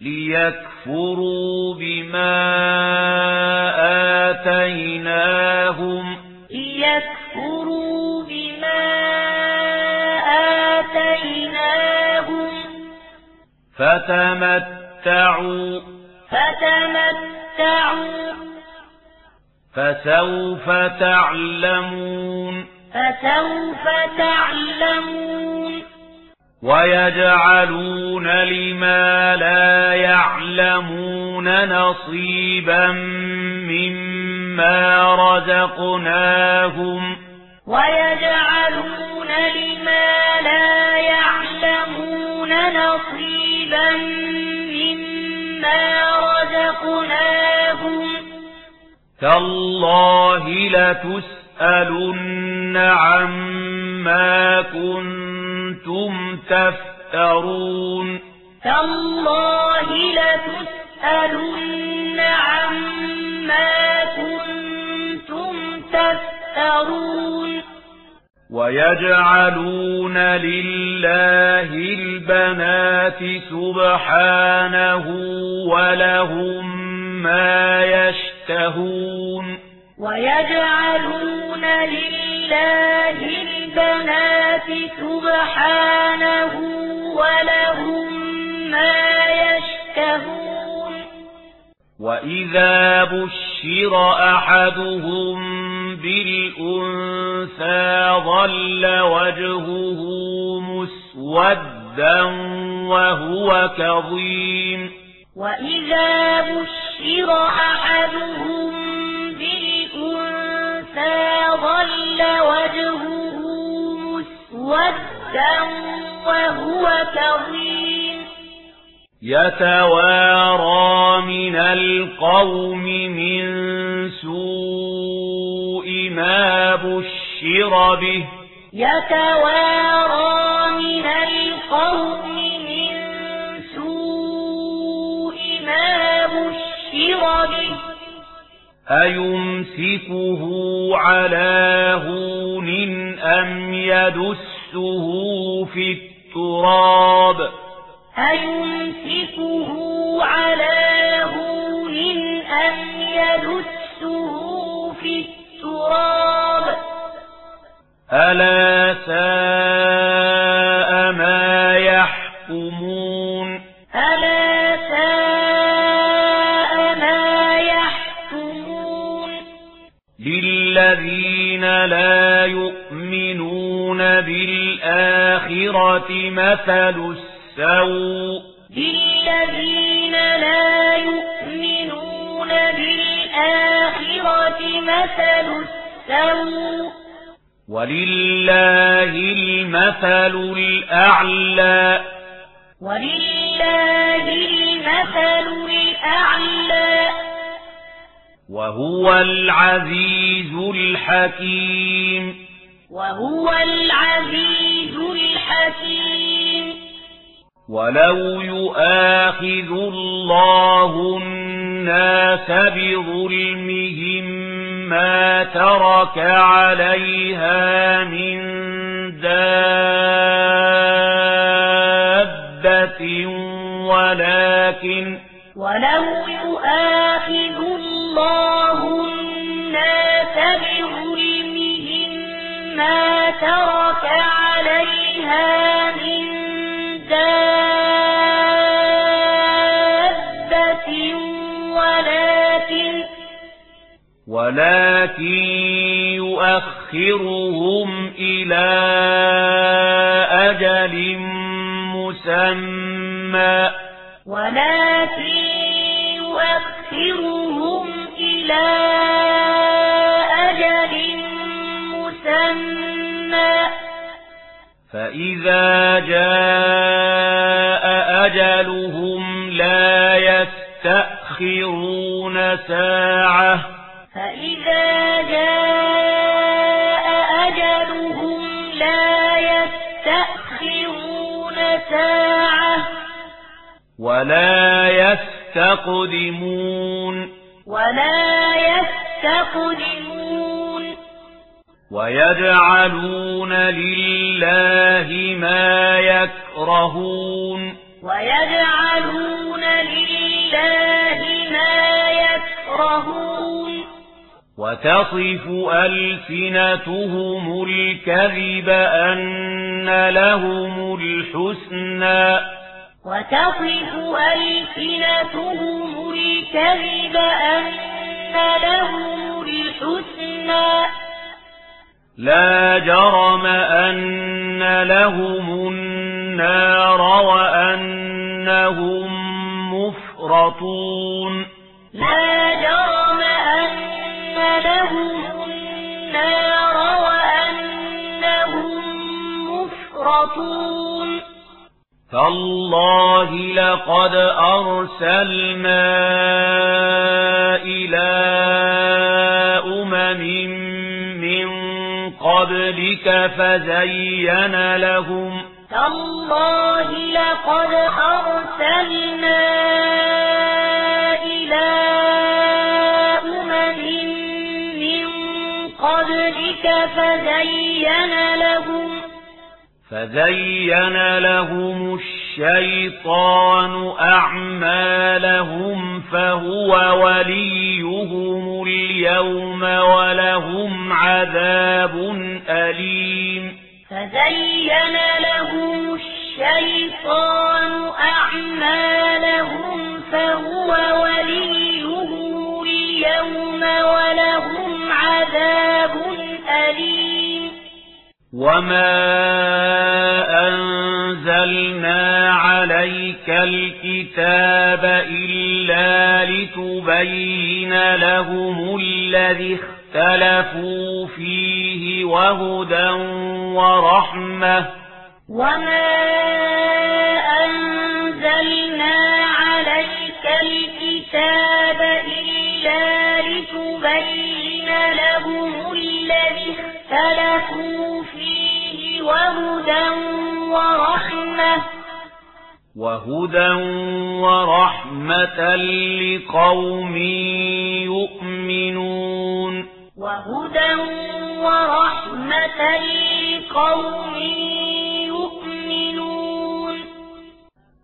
لِيَكْفُرُوا بِمَا آتَيْنَاهُمْ لِيَكْفُرُوا بِمَا آتَيْنَاهُمْ فَتَمَتَّعُوا فَتَمَتَّعُوا فَسَوْفَ تَعْلَمُونَ فَسَوْفَ تَعْلَمُونَ وَيَجْعَلُونَ لِمَا لَا يَعْلَمُونَ نَصِيبًا مِّمَّا رَزَقْنَاهُمْ وَيَجْعَلُونَ لِمَا لَا يَعْلَمُونَ نَصِيبًا مِّمَّا رَزَقْنَاهُمْ تَاللَّهِ لَتُسْأَلُنَّ عَمَّا كُنتُمْ كنتم تفترون. تالله لتسألن عما كنتم تفترون. ويجعلون لله البنات سبحانه ولهم ما يشتهون. ويجعلون لله سبحانه ولهم ما يشتهون وإذا بشر أحدهم بالأنثى ظل وجهه مسودا وهو كظيم وإذا بشر أحدهم وهو كظيم يتوارى من القوم من سوء ما بشر به. يتوارى من القوم من سوء ما بشر به. أيمسكه على هون أم يدس يمسه في التراب أيمسكه على هون أم يدسه في التراب ألا ساء ما يحكمون ألا ساء ما يحكمون للذين لا يؤمنون بالله الآخرة مثل السوء. للذين لا يؤمنون بالآخرة مثل السوء. ولله المثل الأعلى. ولله المثل الأعلى. وهو العزيز الحكيم. وهو العزيز الحكيم. ولو يؤاخذ الله الناس بظلمهم ما ترك عليها من دابة ولكن ولو يؤاخذ الله الناس بظلمهم ما ترك عليها من دابة ولكن ولكن يؤخرهم إلى أجل مسمى ولكن يؤخرهم إلى أجل مسمى فَإِذَا جَاءَ أَجَلُهُمْ لَا يَسْتَأْخِرُونَ سَاعَةً فَإِذَا جَاءَ أَجَلُهُمْ لَا يَسْتَأْخِرُونَ سَاعَةً وَلَا يَسْتَقْدِمُونَ وَلَا يَسْتَقْدِمُونَ وَيَجْعَلُونَ لِلَّهِ مَا يكرهون. ويجعلون لله ما يكرهون. وتصف ألسنتهم الكذب أن لهم الحسنى. وتصف ألسنتهم الكذب أن لهم الحسنى. لا جرم أن لهم النار وأنهم مفرطون لا جرم أن لهم النار وأنهم مفرطون فالله لقد أرسلنا إلى أمم من قبلك فزين لهم. تالله لقد أرسلنا إلى أمم من قبلك فزين لهم. فزين لهم الشيطان أعمالهم فهو وليهم. اليوم ولهم عذاب أليم. فزين لهم الشيطان أعمالهم فهو وليه اليوم ولهم عذاب أليم. وما أنزلنا عليك الكتاب إلا لِتُبَيِّنَ لَهُمُ الَّذِي اخْتَلَفُوا فِيهِ وَهُدًى وَرَحْمَةً. وَمَا أَنزَلْنَا عَلَيْكَ الْكِتَابَ إِلَّا لِتُبَيِّنَ لَهُمُ الَّذِي اخْتَلَفُوا فِيهِ وَهُدًى وَرَحْمَةً. وَهُدًى وَرَحْمَةً لِقَوْمٍ يُؤْمِنُونَ وَهُدًى وَرَحْمَةً لِقَوْمٍ